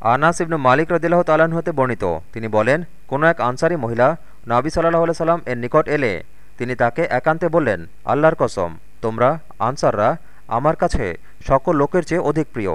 আনাস ইবনু মালিক রদিল্লাহ তালান হতে বর্ণিত। তিনি বলেন, কোনো এক আনসারি মহিলা নাবি সাল্লাহ সাল্লাম এর নিকট এলে তিনি তাকে একান্তে বললেন, আল্লাহর কসম, তোমরা আনসাররা আমার কাছে সকল লোকের চেয়ে অধিক প্রিয়।